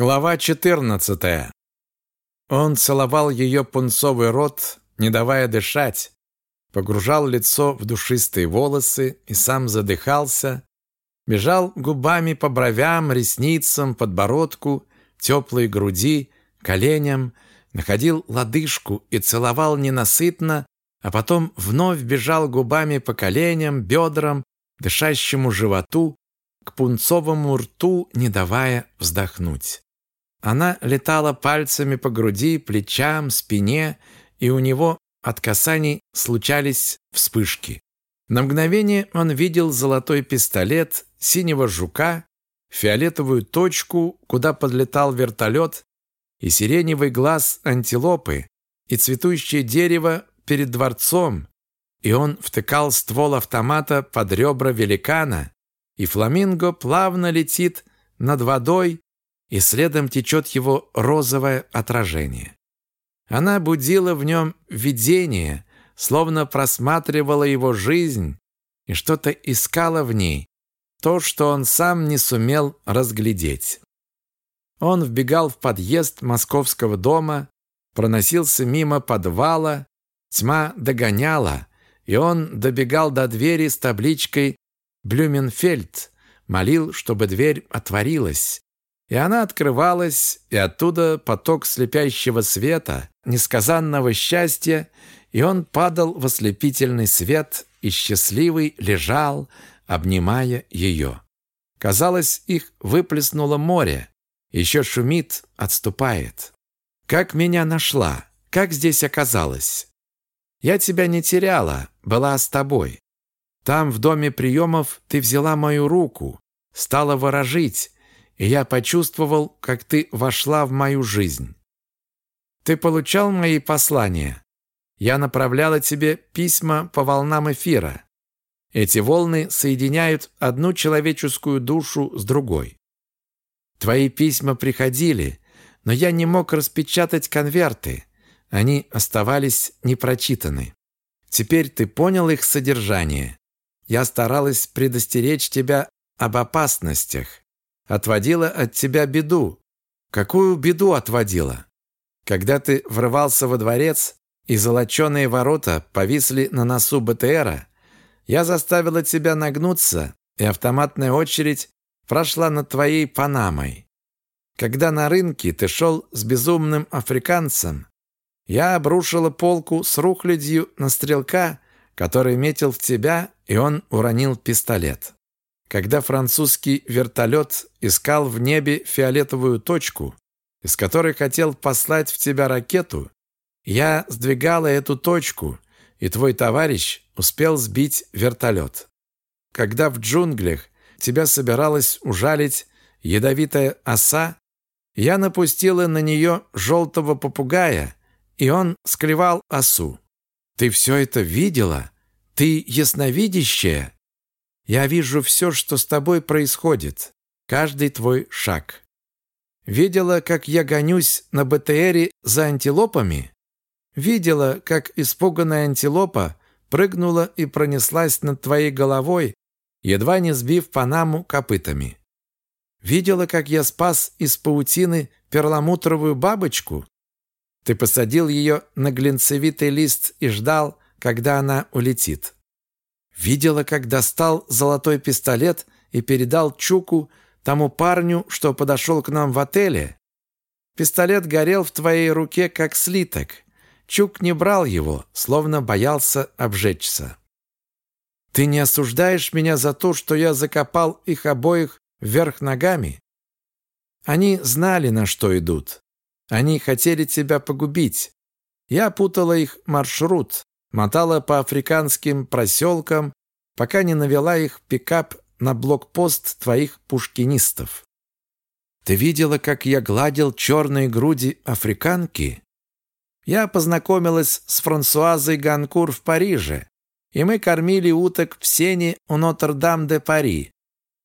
Глава 14. Он целовал ее пунцовый рот, не давая дышать, погружал лицо в душистые волосы и сам задыхался, бежал губами по бровям, ресницам, подбородку, теплой груди, коленям, находил лодыжку и целовал ненасытно, а потом вновь бежал губами по коленям, бедрам, дышащему животу, к пунцовому рту, не давая вздохнуть. Она летала пальцами по груди, плечам, спине, и у него от касаний случались вспышки. На мгновение он видел золотой пистолет, синего жука, фиолетовую точку, куда подлетал вертолет, и сиреневый глаз антилопы, и цветущее дерево перед дворцом, и он втыкал ствол автомата под ребра великана, и фламинго плавно летит над водой, и следом течет его розовое отражение. Она будила в нем видение, словно просматривала его жизнь и что-то искала в ней, то, что он сам не сумел разглядеть. Он вбегал в подъезд московского дома, проносился мимо подвала, тьма догоняла, и он добегал до двери с табличкой «Блюменфельд», молил, чтобы дверь отворилась. И она открывалась, и оттуда поток слепящего света, несказанного счастья, и он падал в ослепительный свет, и счастливый лежал, обнимая ее. Казалось, их выплеснуло море, еще шумит, отступает. Как меня нашла? Как здесь оказалась? Я тебя не теряла, была с тобой. Там, в доме приемов, ты взяла мою руку, стала ворожить, я почувствовал, как ты вошла в мою жизнь. Ты получал мои послания? Я направляла тебе письма по волнам эфира. Эти волны соединяют одну человеческую душу с другой. Твои письма приходили, но я не мог распечатать конверты. Они оставались непрочитаны. Теперь ты понял их содержание. Я старалась предостеречь тебя об опасностях отводила от тебя беду. Какую беду отводила? Когда ты врывался во дворец, и золоченые ворота повисли на носу БТРа, я заставила тебя нагнуться, и автоматная очередь прошла над твоей панамой. Когда на рынке ты шел с безумным африканцем, я обрушила полку с рухлядью на стрелка, который метил в тебя, и он уронил пистолет. Когда французский вертолет искал в небе фиолетовую точку, из которой хотел послать в тебя ракету, я сдвигала эту точку, и твой товарищ успел сбить вертолет. Когда в джунглях тебя собиралась ужалить ядовитая оса, я напустила на нее желтого попугая, и он склевал осу. Ты все это видела? Ты ясновидящая? Я вижу все, что с тобой происходит, каждый твой шаг. Видела, как я гонюсь на БТРе за антилопами? Видела, как испуганная антилопа прыгнула и пронеслась над твоей головой, едва не сбив Панаму копытами? Видела, как я спас из паутины перламутровую бабочку? Ты посадил ее на глинцевитый лист и ждал, когда она улетит. Видела, как достал золотой пистолет и передал Чуку тому парню, что подошел к нам в отеле. Пистолет горел в твоей руке, как слиток. Чук не брал его, словно боялся обжечься. Ты не осуждаешь меня за то, что я закопал их обоих вверх ногами? Они знали, на что идут. Они хотели тебя погубить. Я путала их маршрут, мотала по африканским проселкам, пока не навела их пикап на блокпост твоих пушкинистов. Ты видела, как я гладил черные груди африканки? Я познакомилась с Франсуазой Ганкур в Париже, и мы кормили уток в сене у Нотр-Дам-де-Пари.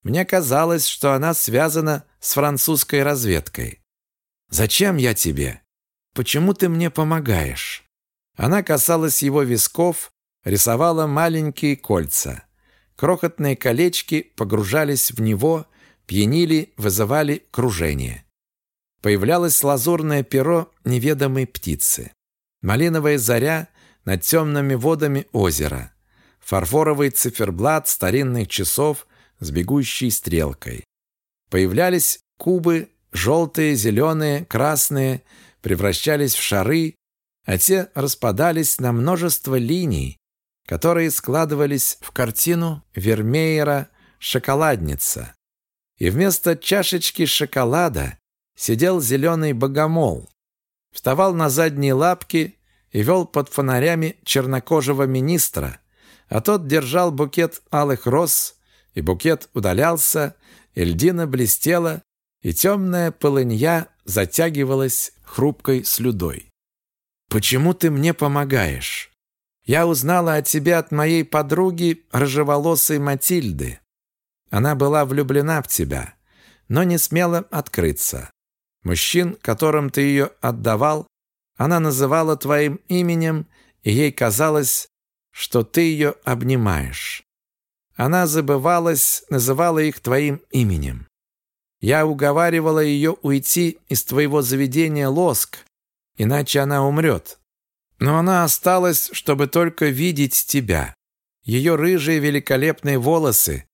Мне казалось, что она связана с французской разведкой. Зачем я тебе? Почему ты мне помогаешь? Она касалась его висков, рисовала маленькие кольца. Крохотные колечки погружались в него, пьянили, вызывали кружение. появлялось лазурное перо неведомой птицы. Малиновая заря над темными водами озера. Фарфоровый циферблат старинных часов с бегущей стрелкой. Появлялись кубы, желтые, зеленые, красные, превращались в шары, а те распадались на множество линий, которые складывались в картину Вермеера «Шоколадница». И вместо чашечки шоколада сидел зеленый богомол, вставал на задние лапки и вел под фонарями чернокожего министра, а тот держал букет алых роз, и букет удалялся, и льдина блестела, и темная полынья затягивалась хрупкой слюдой. «Почему ты мне помогаешь? Я узнала о тебе от моей подруги, рыжеволосой Матильды. Она была влюблена в тебя, но не смела открыться. Мужчин, которым ты ее отдавал, она называла твоим именем, и ей казалось, что ты ее обнимаешь. Она забывалась, называла их твоим именем. Я уговаривала ее уйти из твоего заведения лоск, иначе она умрет. Но она осталась, чтобы только видеть тебя. Ее рыжие великолепные волосы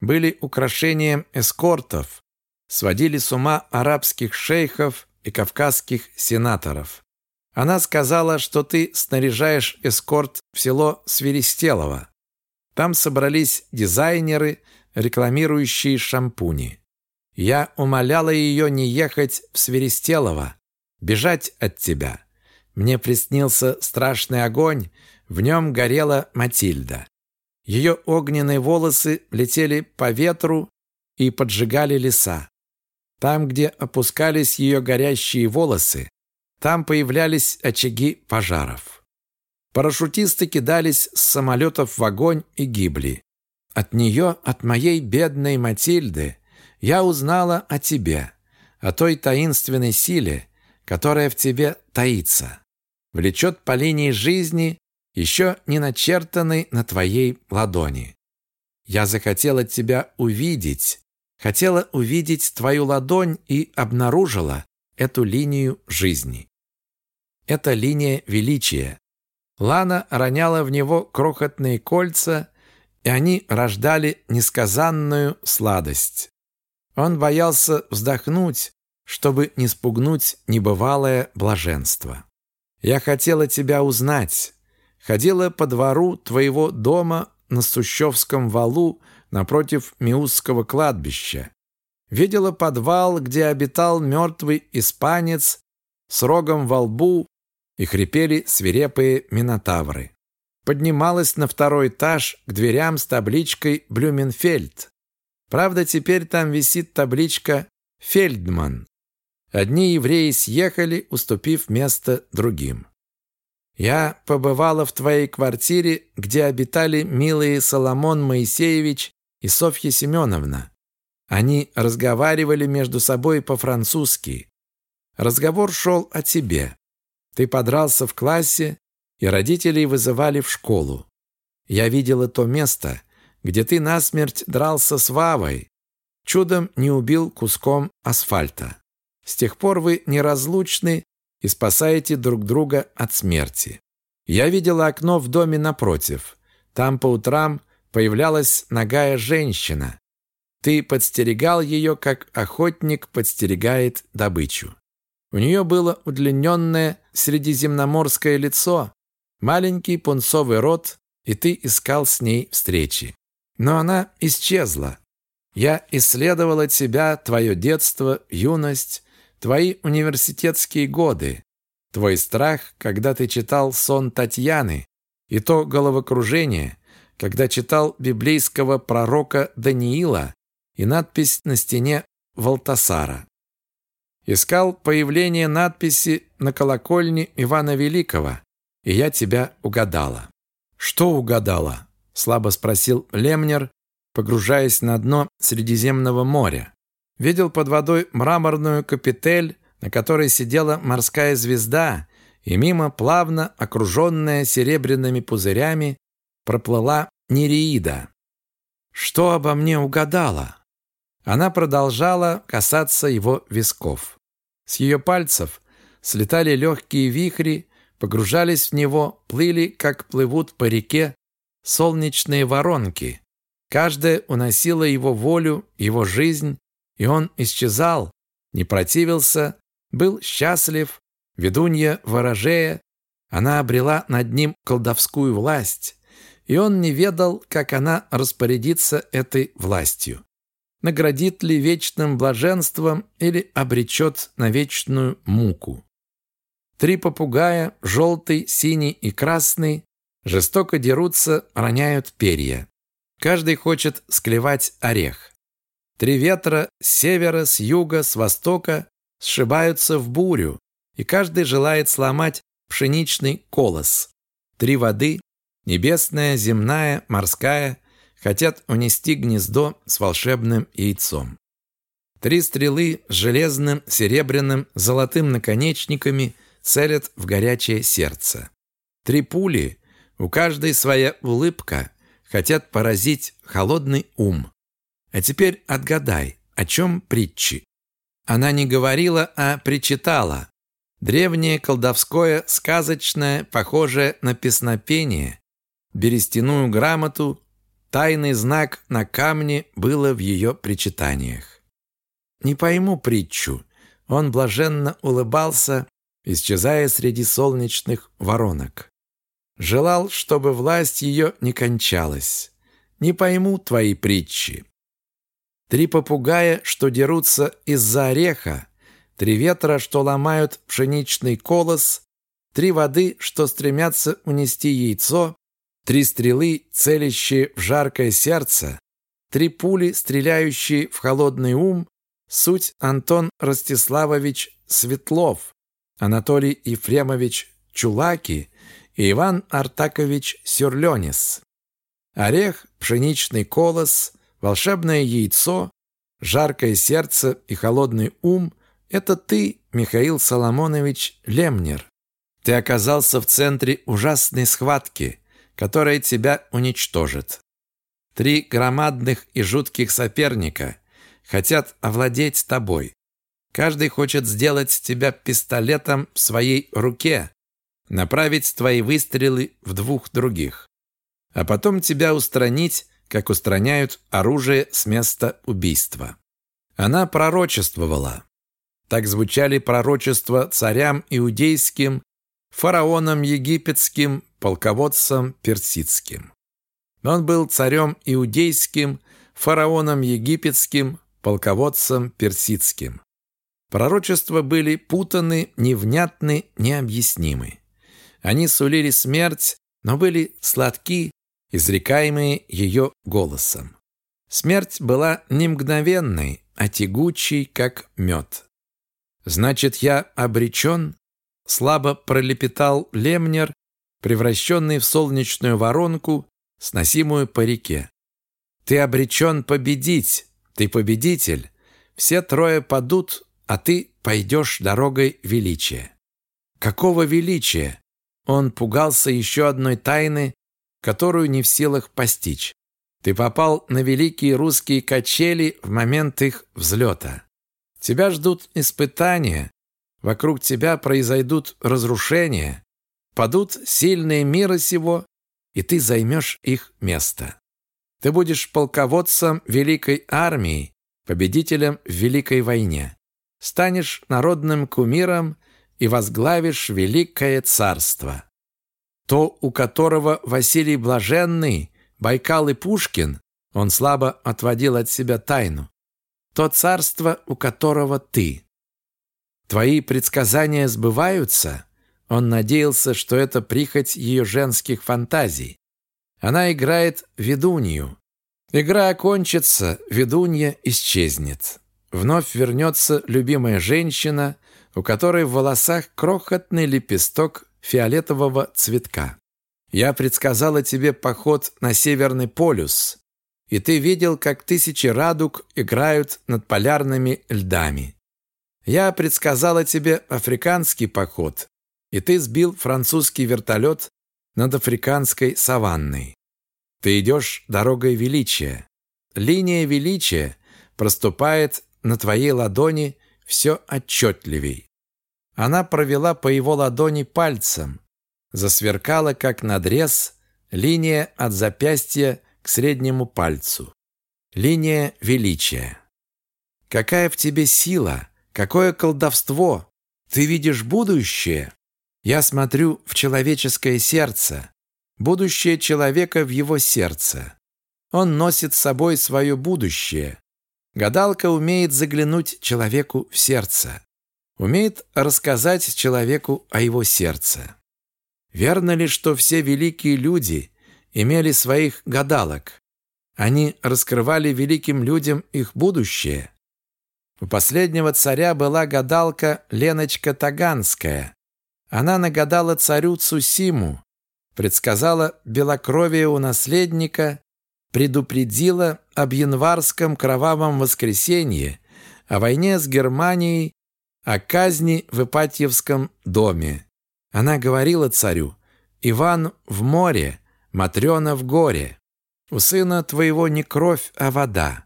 были украшением эскортов, сводили с ума арабских шейхов и кавказских сенаторов. Она сказала, что ты снаряжаешь эскорт в село Свиристелово. Там собрались дизайнеры, рекламирующие шампуни. Я умоляла ее не ехать в Свиристелово, бежать от тебя. Мне приснился страшный огонь, в нем горела Матильда. Ее огненные волосы летели по ветру и поджигали леса. Там, где опускались ее горящие волосы, там появлялись очаги пожаров. Парашютисты кидались с самолетов в огонь и гибли. От нее, от моей бедной Матильды, я узнала о тебе, о той таинственной силе, которая в тебе таится. Влечет по линии жизни, еще не начертанной на твоей ладони. Я захотела тебя увидеть, хотела увидеть твою ладонь и обнаружила эту линию жизни. Это линия величия. Лана роняла в него крохотные кольца, и они рождали несказанную сладость. Он боялся вздохнуть, чтобы не спугнуть небывалое блаженство. «Я хотела тебя узнать. Ходила по двору твоего дома на Сущевском валу напротив Миусского кладбища. Видела подвал, где обитал мертвый испанец с рогом во лбу и хрипели свирепые минотавры. Поднималась на второй этаж к дверям с табличкой «Блюменфельд». Правда, теперь там висит табличка «Фельдман». Одни евреи съехали, уступив место другим. Я побывала в твоей квартире, где обитали милые Соломон Моисеевич и Софья Семеновна. Они разговаривали между собой по-французски. Разговор шел о тебе. Ты подрался в классе, и родителей вызывали в школу. Я видела то место, где ты насмерть дрался с Вавой, чудом не убил куском асфальта. С тех пор вы неразлучны и спасаете друг друга от смерти. Я видела окно в доме напротив. Там по утрам появлялась нагая женщина. Ты подстерегал ее, как охотник подстерегает добычу. У нее было удлиненное средиземноморское лицо, маленький пунцовый рот, и ты искал с ней встречи. Но она исчезла. Я исследовала тебя, твое детство, юность, твои университетские годы, твой страх, когда ты читал сон Татьяны, и то головокружение, когда читал библейского пророка Даниила и надпись на стене Валтасара. Искал появление надписи на колокольне Ивана Великого, и я тебя угадала. Что угадала? слабо спросил Лемнер, погружаясь на дно Средиземного моря. Видел под водой мраморную капитель, на которой сидела морская звезда, и мимо плавно окруженная серебряными пузырями проплыла Нереида. Что обо мне угадала? Она продолжала касаться его висков. С ее пальцев слетали легкие вихри, погружались в него, плыли, как плывут по реке солнечные воронки. Каждая уносила его волю, его жизнь, и он исчезал, не противился, был счастлив, ведунья ворожея, она обрела над ним колдовскую власть, и он не ведал, как она распорядится этой властью. Наградит ли вечным блаженством или обречет на вечную муку. Три попугая, желтый, синий и красный, жестоко дерутся, роняют перья. Каждый хочет склевать орех. Три ветра с севера, с юга, с востока сшибаются в бурю, и каждый желает сломать пшеничный колос. Три воды – небесная, земная, морская – хотят унести гнездо с волшебным яйцом. Три стрелы с железным, серебряным, золотым наконечниками целят в горячее сердце. Три пули, у каждой своя улыбка, хотят поразить холодный ум. А теперь отгадай, о чем притчи? Она не говорила, а причитала. Древнее колдовское, сказочное, похожее на песнопение, берестяную грамоту, тайный знак на камне было в ее причитаниях. Не пойму притчу. Он блаженно улыбался, исчезая среди солнечных воронок. Желал, чтобы власть ее не кончалась. Не пойму твои притчи. Три попугая, что дерутся из-за ореха, три ветра, что ломают пшеничный колос, три воды, что стремятся унести яйцо, три стрелы, целящие в жаркое сердце, три пули, стреляющие в холодный ум, суть Антон Ростиславович Светлов, Анатолий Ефремович Чулаки и Иван Артакович Сюрленис. Орех, пшеничный колос, волшебное яйцо, жаркое сердце и холодный ум – это ты, Михаил Соломонович Лемнер. Ты оказался в центре ужасной схватки, которая тебя уничтожит. Три громадных и жутких соперника хотят овладеть тобой. Каждый хочет сделать тебя пистолетом в своей руке, направить твои выстрелы в двух других, а потом тебя устранить как устраняют оружие с места убийства. Она пророчествовала. Так звучали пророчества царям иудейским, фараонам египетским, полководцам персидским. Он был царем иудейским, фараоном египетским, полководцем персидским. Пророчества были путаны, невнятны, необъяснимы. Они сулили смерть, но были сладки, изрекаемые ее голосом. Смерть была не мгновенной, а тягучей, как мед. «Значит, я обречен?» Слабо пролепетал Лемнер, превращенный в солнечную воронку, сносимую по реке. «Ты обречен победить! Ты победитель! Все трое падут, а ты пойдешь дорогой величия». «Какого величия?» Он пугался еще одной тайны, которую не в силах постичь. Ты попал на великие русские качели в момент их взлета. Тебя ждут испытания, вокруг тебя произойдут разрушения, падут сильные мира сего, и ты займешь их место. Ты будешь полководцем великой армии, победителем в великой войне. Станешь народным кумиром и возглавишь великое царство. То, у которого Василий Блаженный, Байкал и Пушкин, он слабо отводил от себя тайну. То царство, у которого ты. Твои предсказания сбываются? Он надеялся, что это прихоть ее женских фантазий. Она играет ведунью. Игра окончится, ведунья исчезнет. Вновь вернется любимая женщина, у которой в волосах крохотный лепесток фиолетового цветка. Я предсказала тебе поход на Северный полюс, и ты видел, как тысячи радуг играют над полярными льдами. Я предсказала тебе африканский поход, и ты сбил французский вертолет над африканской саванной. Ты идешь дорогой величия. Линия величия проступает на твоей ладони все отчетливей. Она провела по его ладони пальцем. Засверкала, как надрез, линия от запястья к среднему пальцу. Линия величия. Какая в тебе сила, какое колдовство! Ты видишь будущее? Я смотрю в человеческое сердце, будущее человека в его сердце. Он носит с собой свое будущее. Гадалка умеет заглянуть человеку в сердце, умеет рассказать человеку о его сердце. Верно ли, что все великие люди имели своих гадалок? Они раскрывали великим людям их будущее. У последнего царя была гадалка Леночка Таганская. Она нагадала царю Цусиму, предсказала белокровие у наследника, предупредила об январском кровавом воскресенье, о войне с Германией, о казни в Ипатьевском доме. Она говорила царю, «Иван в море, Матрена в горе. У сына твоего не кровь, а вода.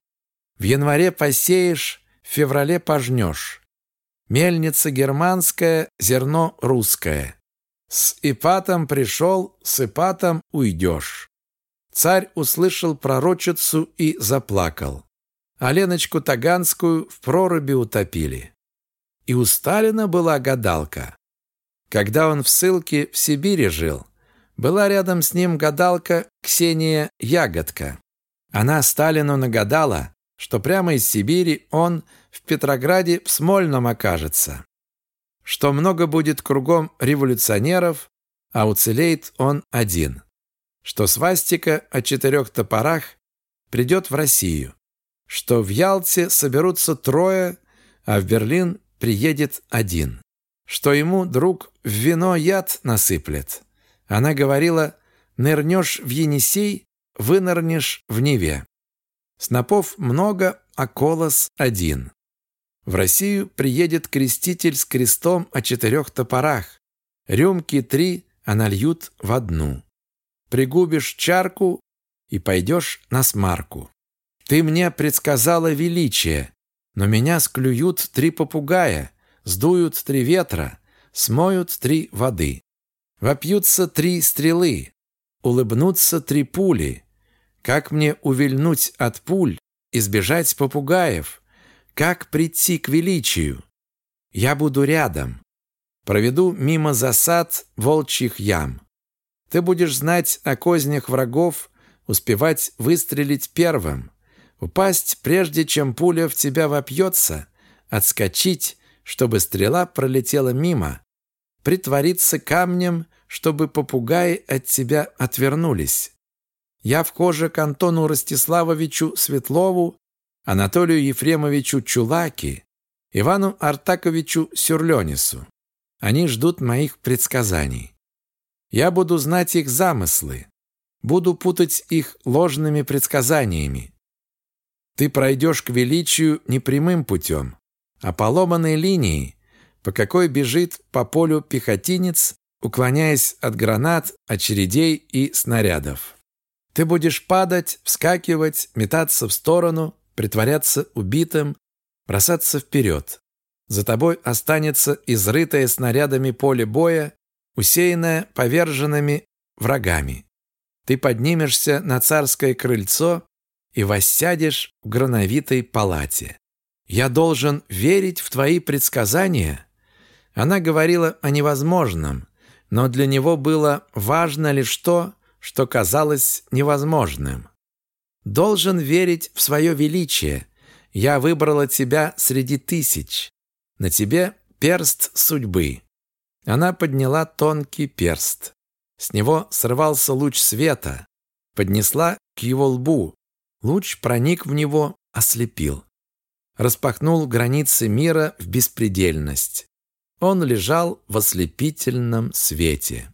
В январе посеешь, в феврале пожнешь. Мельница германская, зерно русское. С Ипатом пришел, с Ипатом уйдешь. Царь услышал пророчицу и заплакал. А Леночку Таганскую в проруби утопили. И у Сталина была гадалка. Когда он в ссылке в Сибири жил, была рядом с ним гадалка Ксения Ягодка. Она Сталину нагадала, что прямо из Сибири он в Петрограде в Смольном окажется, что много будет кругом революционеров, а уцелеет он один, что свастика о четырех топорах придет в Россию, что в Ялте соберутся трое, а в Берлин приедет один, что ему друг в вино яд насыплет, она говорила, нырнешь в Енисей, вынырнешь в Неве. Снопов много, а колос один. В Россию приедет креститель с крестом о четырех топорах. Рюмки три, а нальют в одну. Пригубишь чарку и пойдешь на смарку. Ты мне предсказала величие, но меня склюют три попугая, сдуют три ветра, смоют три воды. Вопьются три стрелы, улыбнутся три пули. Как мне увильнуть от пуль, избежать попугаев? Как прийти к величию? Я буду рядом. Проведу мимо засад волчьих ям. Ты будешь знать о кознях врагов, успевать выстрелить первым, упасть, прежде чем пуля в тебя вопьется, отскочить, чтобы стрела пролетела мимо, притвориться камнем, чтобы попугаи от тебя отвернулись. Я вхожа к Антону Ростиславовичу Светлову, Анатолию Ефремовичу Чулаки, Ивану Артаковичу Сюрленису. Они ждут моих предсказаний. Я буду знать их замыслы, буду путать их ложными предсказаниями. Ты пройдешь к величию не прямым путем, а поломанной линией, по какой бежит по полю пехотинец уклоняясь от гранат, очередей и снарядов. Ты будешь падать, вскакивать, метаться в сторону, притворяться убитым, бросаться вперед. За тобой останется изрытое снарядами поле боя, усеянное поверженными врагами. Ты поднимешься на царское крыльцо и воссядешь в грановитой палате. Я должен верить в твои предсказания? Она говорила о невозможном, но для него было важно лишь то, что казалось невозможным. «Должен верить в свое величие. Я выбрала тебя среди тысяч. На тебе перст судьбы». Она подняла тонкий перст. С него срывался луч света. Поднесла к его лбу. Луч проник в него, ослепил. Распахнул границы мира в беспредельность. Он лежал в ослепительном свете.